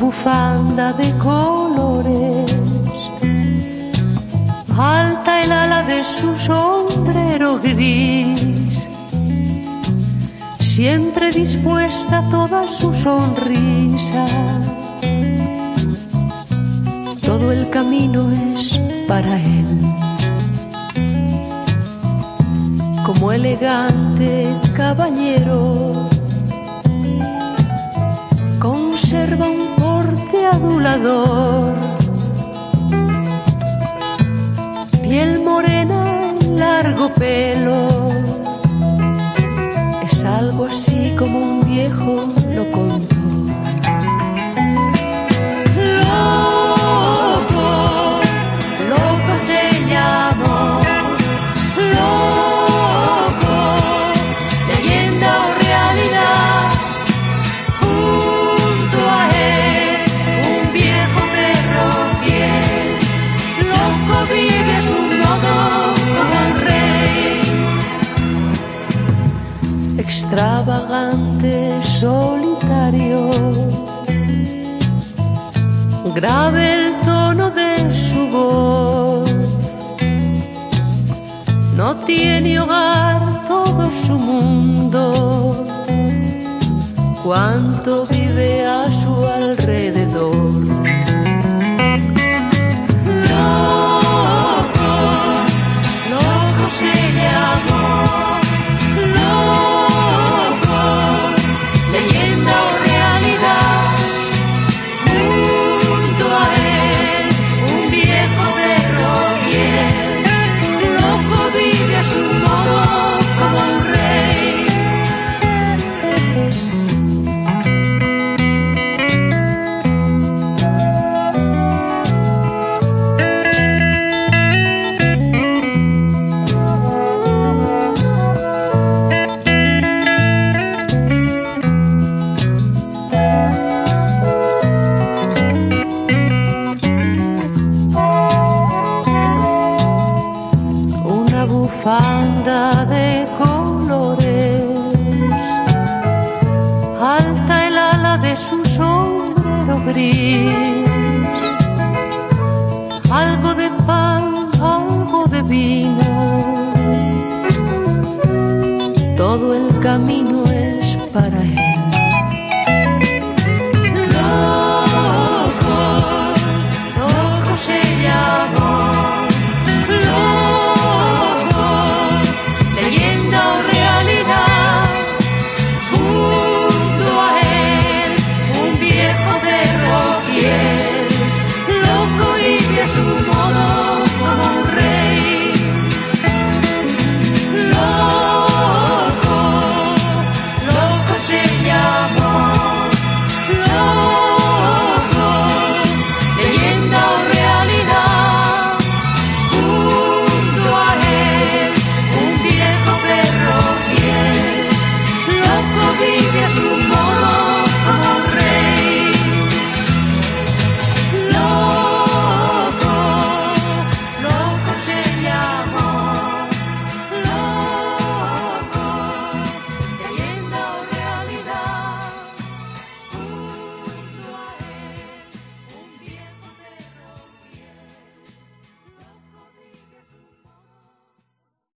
bufanda de colores. Alta el ala de su sombrero gris, siempre dispuesta toda su sonrisa. Todo el camino es para él. Como elegante caballero, conserva un Piel morena largo pelo. Es algo así como un viejo extravagante, solitario. Grave el tono de su voz. No tiene hogar todo su mundo. Cuánto vive a su alrededor. De colores, alta el ala de su sombrero gris, algo de pan, algo de vino, todo el camino es para él.